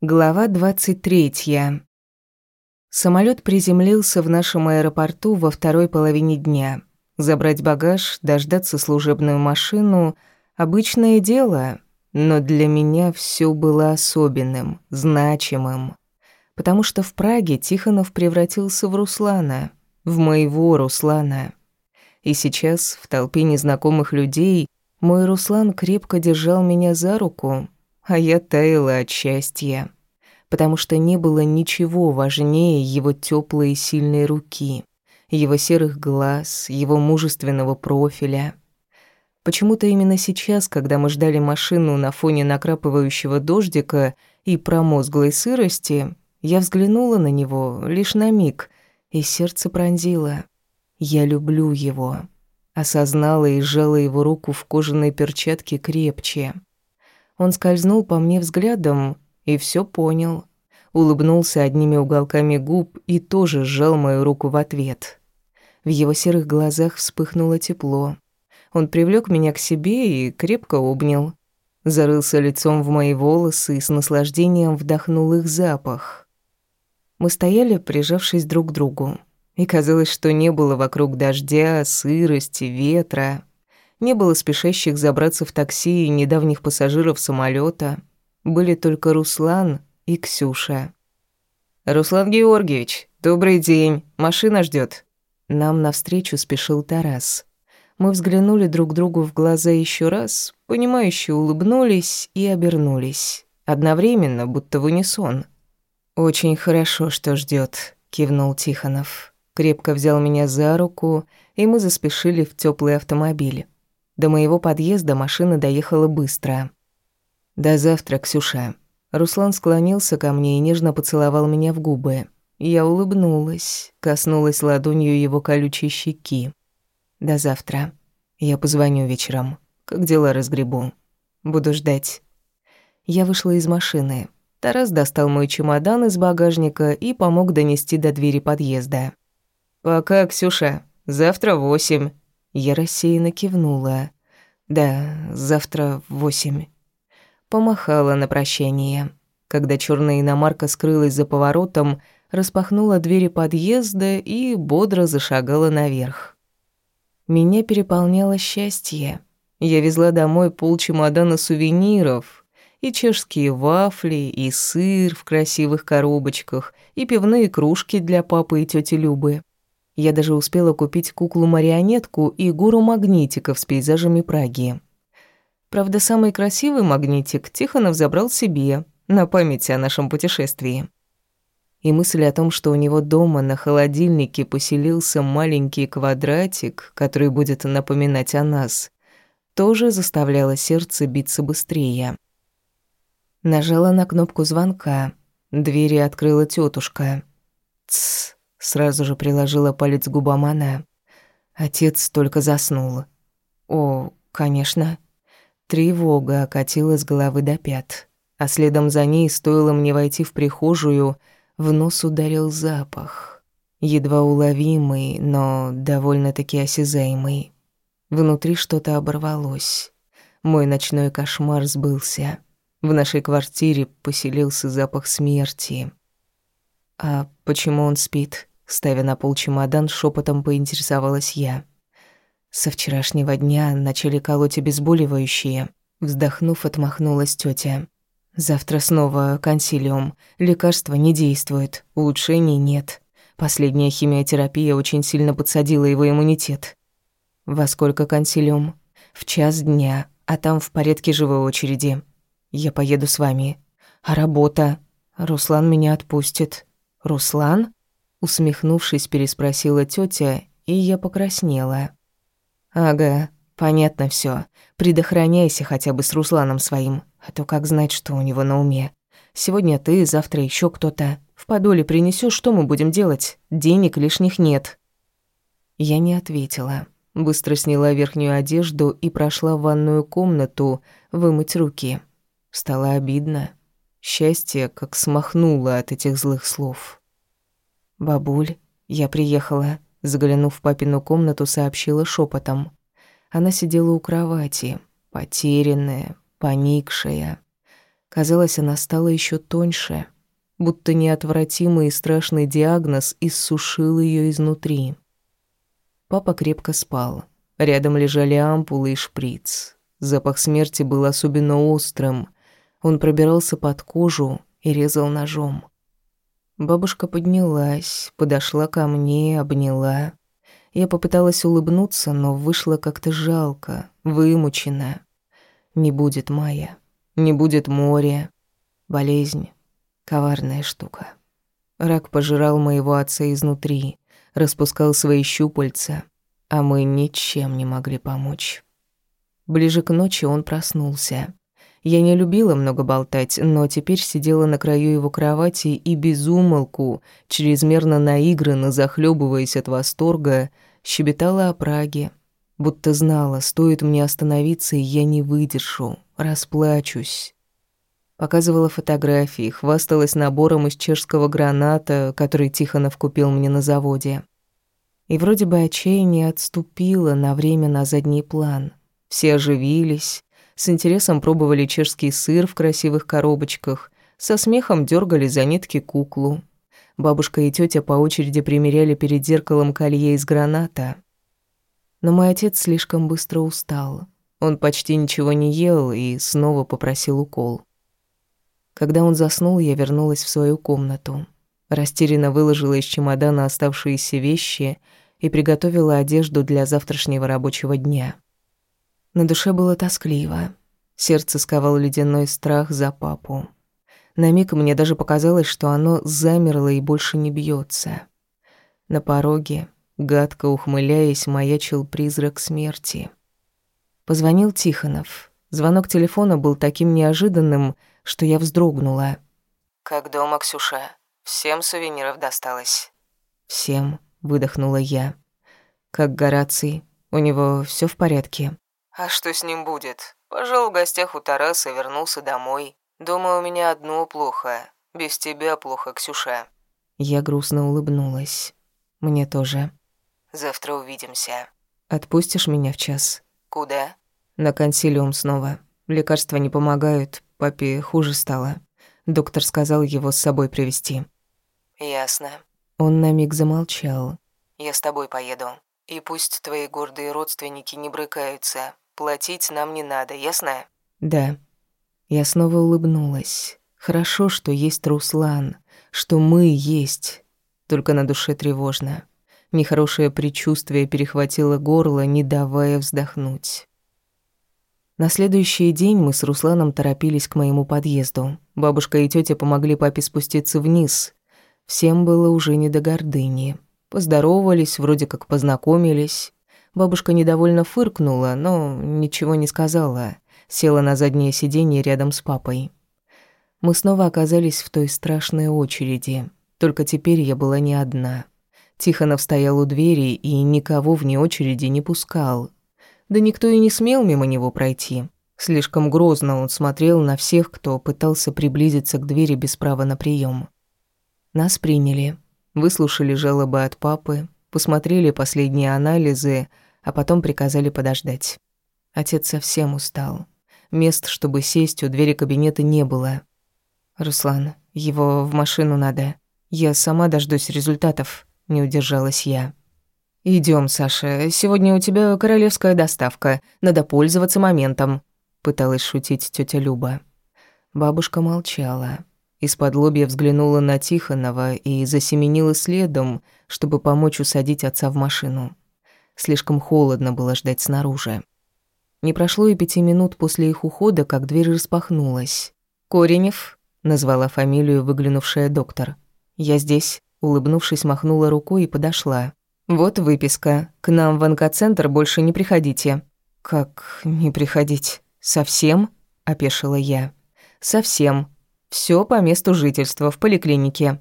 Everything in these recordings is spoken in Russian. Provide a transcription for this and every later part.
Глава 23. Самолет приземлился в нашем аэропорту во второй половине дня. Забрать багаж, дождаться служебную машину – обычное дело, но для меня все было особенным, значимым. Потому что в Праге Тихонов превратился в Руслана, в моего Руслана. И сейчас, в толпе незнакомых людей, мой Руслан крепко держал меня за руку – а я таяла от счастья, потому что не было ничего важнее его теплой и сильной руки, его серых глаз, его мужественного профиля. Почему-то именно сейчас, когда мы ждали машину на фоне накрапывающего дождика и промозглой сырости, я взглянула на него лишь на миг, и сердце пронзило. Я люблю его. Осознала и сжала его руку в кожаной перчатке крепче. Он скользнул по мне взглядом и все понял. Улыбнулся одними уголками губ и тоже сжал мою руку в ответ. В его серых глазах вспыхнуло тепло. Он привлек меня к себе и крепко обнял. Зарылся лицом в мои волосы и с наслаждением вдохнул их запах. Мы стояли, прижавшись друг к другу. И казалось, что не было вокруг дождя, сырости, ветра. Не было спешащих забраться в такси и недавних пассажиров самолета. Были только Руслан и Ксюша. «Руслан Георгиевич, добрый день. Машина ждет. Нам навстречу спешил Тарас. Мы взглянули друг другу в глаза еще раз, понимающе улыбнулись и обернулись. Одновременно, будто в унисон. «Очень хорошо, что ждет, кивнул Тихонов. Крепко взял меня за руку, и мы заспешили в теплый автомобиль. До моего подъезда машина доехала быстро. «До завтра, Ксюша». Руслан склонился ко мне и нежно поцеловал меня в губы. Я улыбнулась, коснулась ладонью его колючей щеки. «До завтра. Я позвоню вечером. Как дела разгребу. Буду ждать». Я вышла из машины. Тарас достал мой чемодан из багажника и помог донести до двери подъезда. «Пока, Ксюша. Завтра восемь». Я рассеянно кивнула. «Да, завтра в восемь». Помахала на прощание. Когда черная иномарка скрылась за поворотом, распахнула двери подъезда и бодро зашагала наверх. Меня переполняло счастье. Я везла домой полчемодана сувениров, и чешские вафли, и сыр в красивых коробочках, и пивные кружки для папы и тети Любы. Я даже успела купить куклу-марионетку и гору магнитиков с пейзажами Праги. Правда, самый красивый магнитик Тихонов забрал себе, на память о нашем путешествии. И мысль о том, что у него дома на холодильнике поселился маленький квадратик, который будет напоминать о нас, тоже заставляла сердце биться быстрее. Нажала на кнопку звонка. Двери открыла тетушка. «Тссс», Сразу же приложила палец к губам она. Отец только заснул. О, конечно. Тревога окатила с головы до пят. А следом за ней, стоило мне войти в прихожую, в нос ударил запах. Едва уловимый, но довольно-таки осязаемый. Внутри что-то оборвалось. Мой ночной кошмар сбылся. В нашей квартире поселился запах смерти. А почему он спит? Ставя на пол чемодан, шепотом поинтересовалась я. Со вчерашнего дня начали колоть обезболивающие. Вздохнув, отмахнулась тетя. Завтра снова консилиум. Лекарства не действуют, улучшений нет. Последняя химиотерапия очень сильно подсадила его иммунитет. Во сколько консилиум? В час дня, а там в порядке живой очереди. Я поеду с вами. А работа? Руслан меня отпустит. Руслан? Усмехнувшись, переспросила тетя, и я покраснела. «Ага, понятно все. Предохраняйся хотя бы с Русланом своим, а то как знать, что у него на уме. Сегодня ты, завтра еще кто-то. В подоле принесешь, что мы будем делать? Денег лишних нет». Я не ответила. Быстро сняла верхнюю одежду и прошла в ванную комнату вымыть руки. Стало обидно. Счастье как смахнуло от этих злых слов. «Бабуль, я приехала», — заглянув в папину комнату, сообщила шепотом. Она сидела у кровати, потерянная, поникшая. Казалось, она стала еще тоньше, будто неотвратимый и страшный диагноз иссушил ее изнутри. Папа крепко спал. Рядом лежали ампулы и шприц. Запах смерти был особенно острым. Он пробирался под кожу и резал ножом. Бабушка поднялась, подошла ко мне, обняла. Я попыталась улыбнуться, но вышло как-то жалко, вымученно. Не будет мая, не будет моря. Болезнь — коварная штука. Рак пожирал моего отца изнутри, распускал свои щупальца, а мы ничем не могли помочь. Ближе к ночи он проснулся. Я не любила много болтать, но теперь сидела на краю его кровати и безумолку, чрезмерно наигранно захлебываясь от восторга, щебетала о Праге, будто знала, стоит мне остановиться, и я не выдержу, расплачусь. Показывала фотографии, хвасталась набором из чешского граната, который Тихонов купил мне на заводе. И вроде бы отчаяние отступило на время на задний план. Все оживились, с интересом пробовали чешский сыр в красивых коробочках, со смехом дергали за нитки куклу. Бабушка и тетя по очереди примеряли перед зеркалом колье из граната. Но мой отец слишком быстро устал. Он почти ничего не ел и снова попросил укол. Когда он заснул, я вернулась в свою комнату. Растерянно выложила из чемодана оставшиеся вещи и приготовила одежду для завтрашнего рабочего дня. На душе было тоскливо. Сердце сковал ледяной страх за папу. На миг мне даже показалось, что оно замерло и больше не бьется. На пороге, гадко ухмыляясь, маячил призрак смерти. Позвонил Тихонов. Звонок телефона был таким неожиданным, что я вздрогнула. «Как дома, Ксюша? Всем сувениров досталось?» «Всем», — выдохнула я. «Как Гораций? У него все в порядке?» А что с ним будет? Пожил в гостях у Тараса, вернулся домой. Думаю, у меня одно плохо. Без тебя плохо, Ксюша. Я грустно улыбнулась. Мне тоже. Завтра увидимся. Отпустишь меня в час? Куда? На консилиум снова. Лекарства не помогают, папе хуже стало. Доктор сказал его с собой привезти. Ясно. Он на миг замолчал. Я с тобой поеду. И пусть твои гордые родственники не брыкаются. Платить нам не надо, ясно? Да. Я снова улыбнулась. Хорошо, что есть Руслан, что мы есть. Только на душе тревожно. Нехорошее предчувствие перехватило горло, не давая вздохнуть. На следующий день мы с Русланом торопились к моему подъезду. Бабушка и тетя помогли папе спуститься вниз. Всем было уже не до гордыни. Поздоровались, вроде как познакомились. Бабушка недовольно фыркнула, но ничего не сказала. Села на заднее сиденье рядом с папой. Мы снова оказались в той страшной очереди. Только теперь я была не одна. Тихонов стоял у двери и никого вне очереди не пускал. Да никто и не смел мимо него пройти. Слишком грозно он смотрел на всех, кто пытался приблизиться к двери без права на прием. Нас приняли, выслушали жалобы от папы, посмотрели последние анализы, а потом приказали подождать. Отец совсем устал. Мест, чтобы сесть, у двери кабинета не было. «Руслан, его в машину надо. Я сама дождусь результатов», — не удержалась я. Идем, Саша, сегодня у тебя королевская доставка. Надо пользоваться моментом», — пыталась шутить тетя Люба. Бабушка молчала. Из-под лобья взглянула на Тихонова и засеменила следом, чтобы помочь усадить отца в машину. Слишком холодно было ждать снаружи. Не прошло и пяти минут после их ухода, как дверь распахнулась. «Коренев», — назвала фамилию выглянувшая доктор. «Я здесь», — улыбнувшись, махнула рукой и подошла. «Вот выписка. К нам в онкоцентр больше не приходите». «Как не приходить? Совсем?» — опешила я. «Совсем. Все по месту жительства, в поликлинике».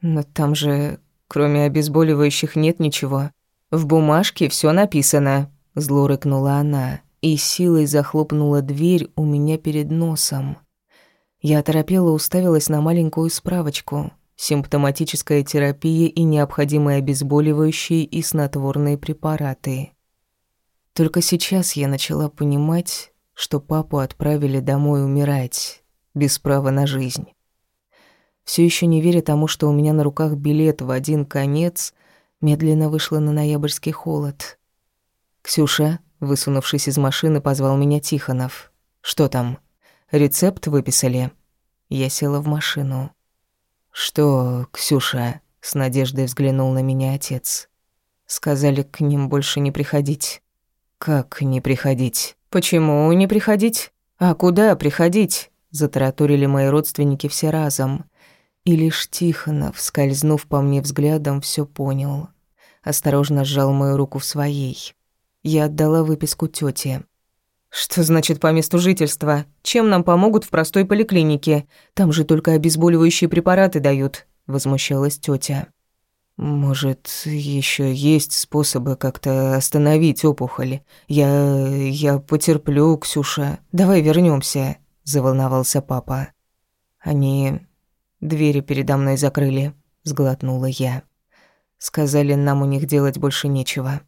«Но там же, кроме обезболивающих, нет ничего». «В бумажке все написано», — зло рыкнула она и силой захлопнула дверь у меня перед носом. Я оторопела уставилась на маленькую справочку. Симптоматическая терапия и необходимые обезболивающие и снотворные препараты. Только сейчас я начала понимать, что папу отправили домой умирать. Без права на жизнь. Все еще не веря тому, что у меня на руках билет в один конец, медленно вышла на ноябрьский холод. «Ксюша», высунувшись из машины, позвал меня Тихонов. «Что там? Рецепт выписали?» Я села в машину. «Что, Ксюша?» — с надеждой взглянул на меня отец. «Сказали к ним больше не приходить». «Как не приходить? Почему не приходить? А куда приходить?» Затараторили мои родственники все разом. И лишь Тихонов, скользнув по мне взглядом, все понял. Осторожно сжал мою руку в своей. Я отдала выписку тете. «Что значит по месту жительства? Чем нам помогут в простой поликлинике? Там же только обезболивающие препараты дают», — возмущалась тетя. «Может, еще есть способы как-то остановить опухоль? Я... я потерплю, Ксюша. Давай вернемся, заволновался папа. Они двери передо мной закрыли, сглотнула я. Сказали, нам у них делать больше нечего.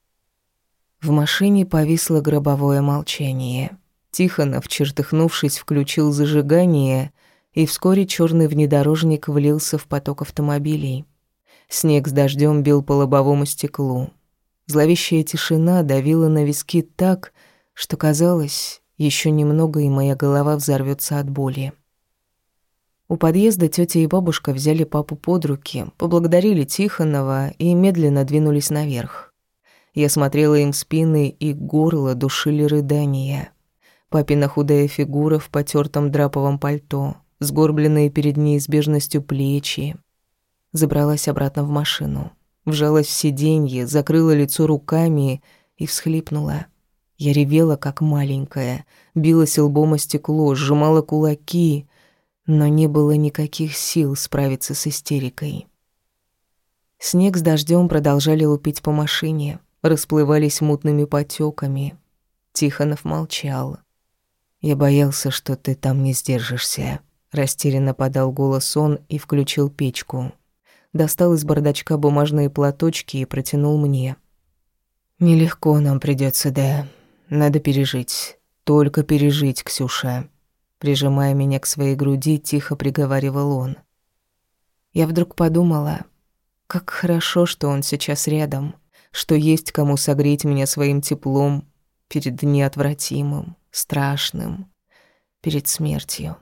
В машине повисло гробовое молчание. Тихонов, чертыхнувшись, включил зажигание, и вскоре черный внедорожник влился в поток автомобилей. Снег с дождем бил по лобовому стеклу. Зловещая тишина давила на виски так, что казалось, еще немного, и моя голова взорвется от боли. У подъезда тетя и бабушка взяли папу под руки, поблагодарили Тихонова и медленно двинулись наверх. Я смотрела им спины, и горло душили рыдания. Папина худая фигура в потертом драповом пальто, сгорбленные перед неизбежностью плечи, забралась обратно в машину. Вжалась в сиденье, закрыла лицо руками и всхлипнула. Я ревела, как маленькая, билась лбом о стекло, сжимала кулаки, но не было никаких сил справиться с истерикой. Снег с дождем продолжали лупить по машине, расплывались мутными потеками. Тихонов молчал. «Я боялся, что ты там не сдержишься», — растерянно подал голос он и включил печку достал из бардачка бумажные платочки и протянул мне. «Нелегко нам придется, да. Надо пережить. Только пережить, Ксюша». Прижимая меня к своей груди, тихо приговаривал он. Я вдруг подумала, как хорошо, что он сейчас рядом, что есть кому согреть меня своим теплом перед неотвратимым, страшным, перед смертью.